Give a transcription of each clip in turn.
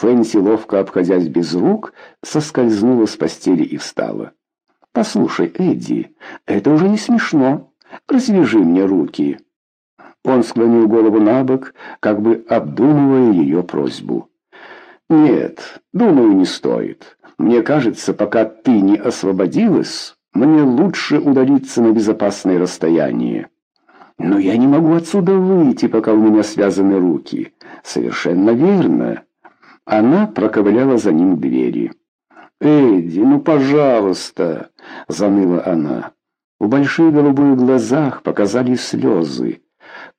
Фэнси, ловко обходясь без рук, соскользнула с постели и встала. «Послушай, Эдди, это уже не смешно. Развяжи мне руки». Он склонил голову на бок, как бы обдумывая ее просьбу. «Нет, думаю, не стоит. Мне кажется, пока ты не освободилась, мне лучше удалиться на безопасное расстояние. Но я не могу отсюда выйти, пока у меня связаны руки. Совершенно верно». Она проковыляла за ним двери. «Эдди, ну, пожалуйста!» — заныла она. В больших голубых глазах показались слезы.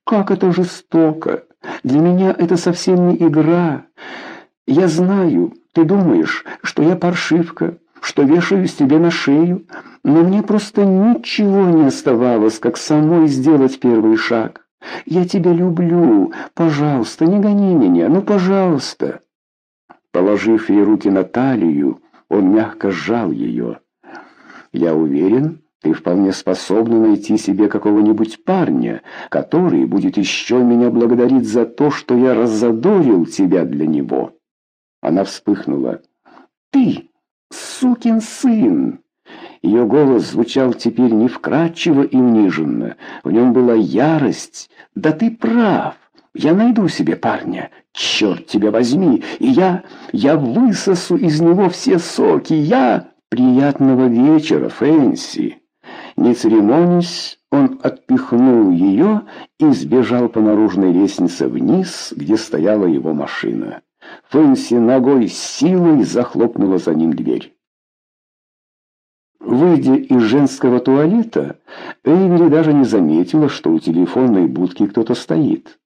«Как это жестоко! Для меня это совсем не игра. Я знаю, ты думаешь, что я паршивка, что вешаюсь тебе на шею, но мне просто ничего не оставалось, как самой сделать первый шаг. Я тебя люблю. Пожалуйста, не гони меня, ну, пожалуйста!» Положив ей руки на талию, он мягко сжал ее. «Я уверен, ты вполне способна найти себе какого-нибудь парня, который будет еще меня благодарить за то, что я раззадорил тебя для него». Она вспыхнула. «Ты, сукин сын!» Ее голос звучал теперь не вкрадчиво и униженно. В нем была ярость. «Да ты прав! Я найду себе парня, черт тебя возьми, и я, я высосу из него все соки, я... Приятного вечера, Фэнси!» Не церемонясь, он отпихнул ее и сбежал по наружной лестнице вниз, где стояла его машина. Фэнси ногой силой захлопнула за ним дверь. Выйдя из женского туалета, Эйвери даже не заметила, что у телефонной будки кто-то стоит.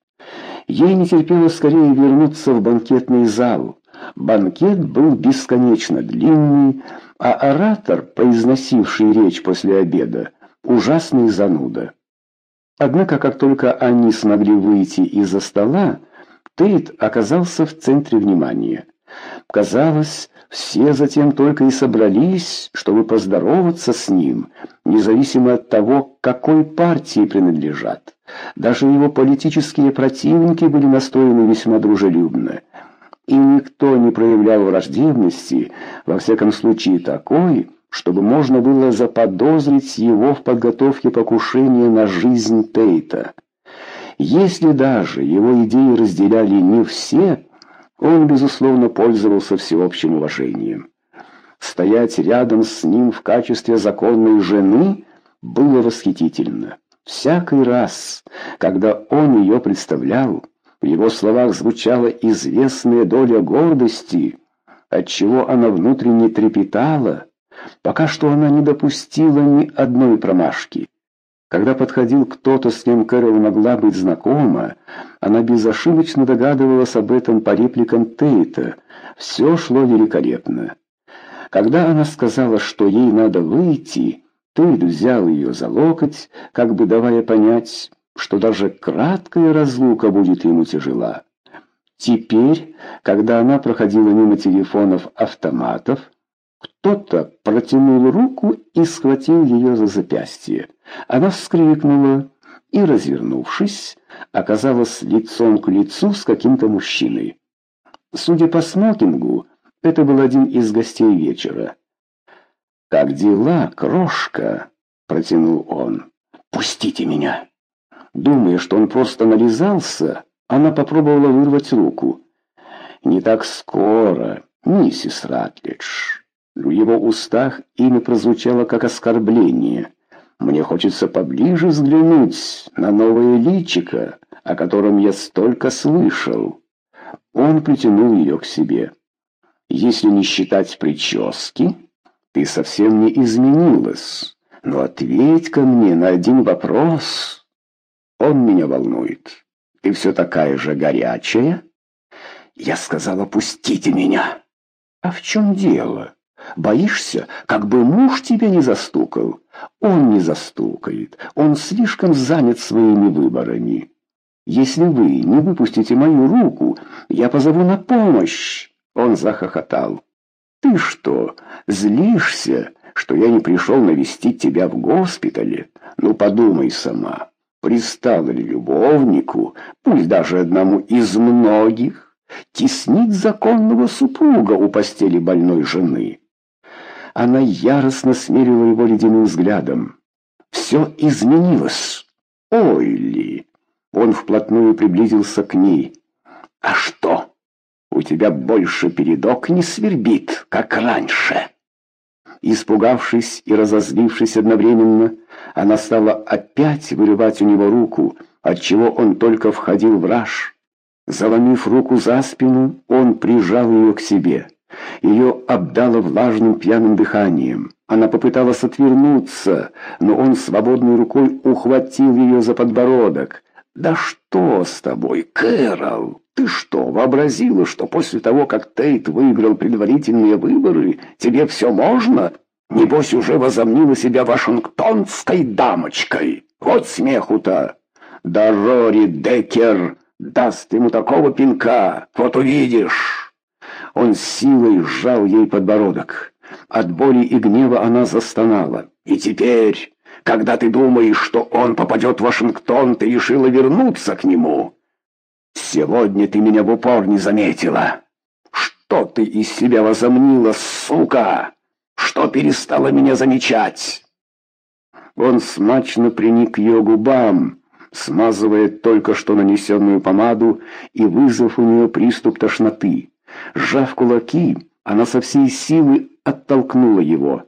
Ей не терпелось скорее вернуться в банкетный зал. Банкет был бесконечно длинный, а оратор, произносивший речь после обеда, ужасный зануда. Однако, как только они смогли выйти из-за стола, Тейт оказался в центре внимания. Казалось, все затем только и собрались, чтобы поздороваться с ним, независимо от того, к какой партии принадлежат. Даже его политические противники были настроены весьма дружелюбно. И никто не проявлял враждебности, во всяком случае такой, чтобы можно было заподозрить его в подготовке покушения на жизнь Тейта. Если даже его идеи разделяли не все, он, безусловно, пользовался всеобщим уважением. Стоять рядом с ним в качестве законной жены было восхитительно. Всякий раз, когда он ее представлял, в его словах звучала известная доля гордости, отчего она внутренне трепетала, пока что она не допустила ни одной промашки. Когда подходил кто-то, с кем Кэрол могла быть знакома, она безошибочно догадывалась об этом по репликам Тейта. Все шло великолепно. Когда она сказала, что ей надо выйти, Тейт взял ее за локоть, как бы давая понять, что даже краткая разлука будет ему тяжела. Теперь, когда она проходила мимо телефонов-автоматов, кто-то протянул руку и схватил ее за запястье. Она вскрикнула и, развернувшись, оказалась лицом к лицу с каким-то мужчиной. Судя по смокингу, это был один из гостей вечера. «Как дела, крошка?» — протянул он. «Пустите меня!» Думая, что он просто нализался, она попробовала вырвать руку. «Не так скоро, миссис Ратлидж». В его устах имя прозвучало как оскорбление. «Мне хочется поближе взглянуть на новое личико, о котором я столько слышал». Он притянул ее к себе. «Если не считать прически...» Ты совсем не изменилась. Но ответь-ка мне на один вопрос. Он меня волнует. Ты все такая же горячая? Я сказала, пустите меня. А в чем дело? Боишься, как бы муж тебя не застукал? Он не застукает. Он слишком занят своими выборами. Если вы не выпустите мою руку, я позову на помощь. Он захохотал. «Ты что, злишься, что я не пришел навестить тебя в госпитале? Ну, подумай сама, пристало ли любовнику, пусть даже одному из многих, теснить законного супруга у постели больной жены. Она яростно смерила его ледяным взглядом. Все изменилось. Ой ли! Он вплотную приблизился к ней. А что? У тебя больше передок не свербит, как раньше. Испугавшись и разозлившись одновременно, она стала опять вырывать у него руку, отчего он только входил в раж. Заломив руку за спину, он прижал ее к себе. Ее обдало влажным пьяным дыханием. Она попыталась отвернуться, но он свободной рукой ухватил ее за подбородок. «Да что с тобой, Кэрол? Ты что, вообразила, что после того, как Тейт выиграл предварительные выборы, тебе все можно? Небось, уже возомнила себя вашингтонской дамочкой. Вот смеху-то! Да Рори Деккер даст ему такого пинка, вот увидишь!» Он силой сжал ей подбородок. От боли и гнева она застонала. «И теперь, когда ты думаешь, что он попадет в Вашингтон, ты решила вернуться к нему. Сегодня ты меня в упор не заметила. Что ты из себя возомнила, сука? Что перестала меня замечать?» Он смачно приник ее губам, смазывая только что нанесенную помаду и вызвав у нее приступ тошноты. Сжав кулаки, она со всей силы оттолкнула его.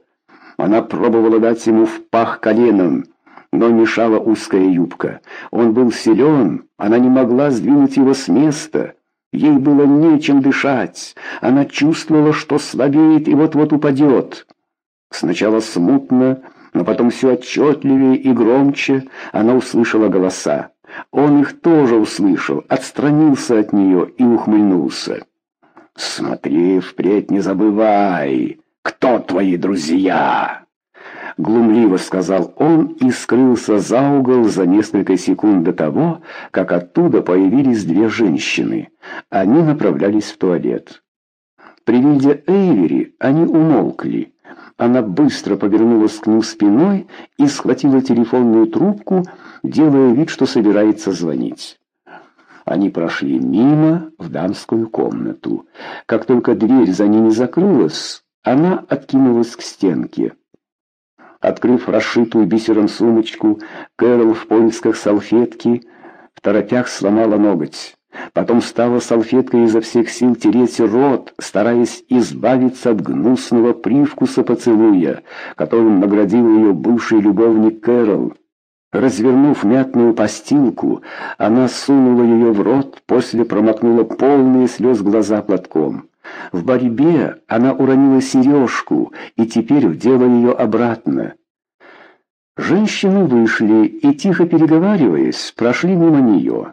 Она пробовала дать ему в пах коленом, но мешала узкая юбка. Он был силен, она не могла сдвинуть его с места. Ей было нечем дышать. Она чувствовала, что слабеет и вот-вот упадет. Сначала смутно, но потом все отчетливее и громче она услышала голоса. Он их тоже услышал, отстранился от нее и ухмыльнулся. «Смотри, впредь не забывай, кто твои друзья!» Глумливо сказал он и скрылся за угол за несколько секунд до того, как оттуда появились две женщины. Они направлялись в туалет. При виде Эйвери они умолкли. Она быстро повернулась к ним спиной и схватила телефонную трубку, делая вид, что собирается звонить. Они прошли мимо в дамскую комнату. Как только дверь за ними закрылась, она откинулась к стенке. Открыв расшитую бисером сумочку, Кэрол в поисках салфетки в торопях сломала ноготь. Потом стала салфеткой изо всех сил тереть рот, стараясь избавиться от гнусного привкуса поцелуя, которым наградил ее бывший любовник Кэрол. Развернув мятную постилку, она сунула ее в рот, после промокнула полные слез глаза платком. В борьбе она уронила сережку и теперь вдела ее обратно. Женщины вышли и, тихо переговариваясь, прошли мимо нее.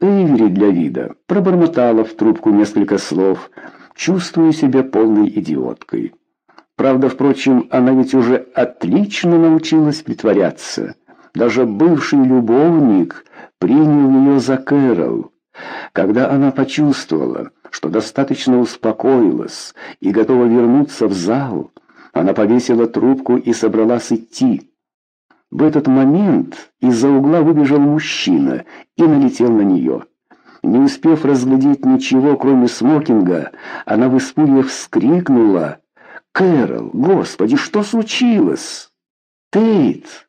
Эйвери для вида пробормотала в трубку несколько слов, чувствуя себя полной идиоткой. Правда, впрочем, она ведь уже отлично научилась притворяться. Даже бывший любовник принял ее за Кэрол. Когда она почувствовала, что достаточно успокоилась и готова вернуться в зал, она повесила трубку и собралась идти. В этот момент из-за угла выбежал мужчина и налетел на нее. Не успев разглядеть ничего, кроме смокинга, она в испуге вскрикнула. «Кэрол, господи, что случилось?» «Тейт!»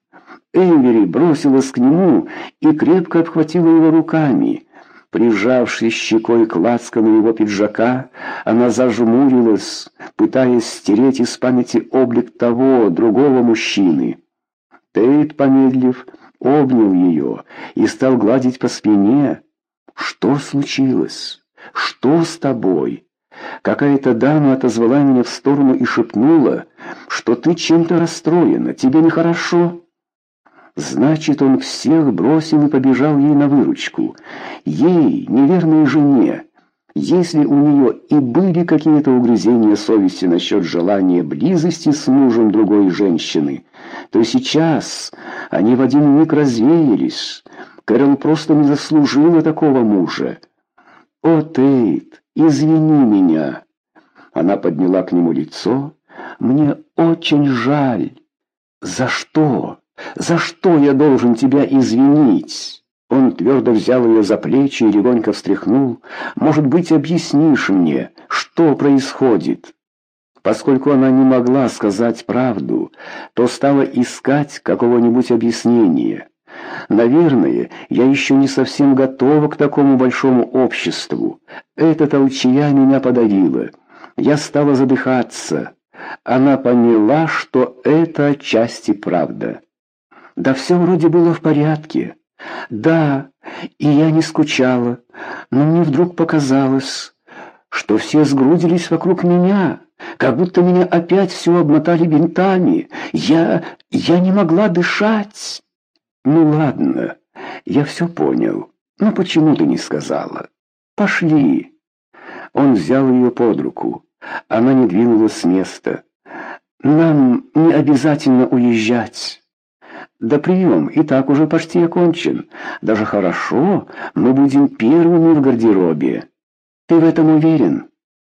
Эйвери бросилась к нему и крепко обхватила его руками. Прижавшись щекой к лацкану его пиджака, она зажмурилась, пытаясь стереть из памяти облик того, другого мужчины. Тейт, помедлив, обнял ее и стал гладить по спине. «Что случилось? Что с тобой?» Какая-то дама отозвала меня в сторону и шепнула, что ты чем-то расстроена, тебе нехорошо. Значит, он всех бросил и побежал ей на выручку. Ей, неверной жене. Если у нее и были какие-то угрызения совести насчет желания близости с мужем другой женщины, то сейчас они в один миг развеялись. Кэрол просто не заслужила такого мужа. «О, Тейт, извини меня!» Она подняла к нему лицо. «Мне очень жаль». «За что?» За что я должен тебя извинить?» Он твердо взял ее за плечи и легонько встряхнул. «Может быть, объяснишь мне, что происходит?» Поскольку она не могла сказать правду, то стала искать какого-нибудь объяснения. Наверное, я еще не совсем готова к такому большому обществу. Эта толчья меня подавила. Я стала задыхаться. Она поняла, что это отчасти правда. Да все вроде было в порядке. Да, и я не скучала, но мне вдруг показалось, что все сгрудились вокруг меня, как будто меня опять все обмотали бинтами. Я... я не могла дышать. Ну ладно, я все понял. Но почему ты не сказала? Пошли. Он взял ее под руку. Она не двинулась с места. Нам не обязательно уезжать. Да прием и так уже почти окончен. Даже хорошо, мы будем первыми в гардеробе. Ты в этом уверен?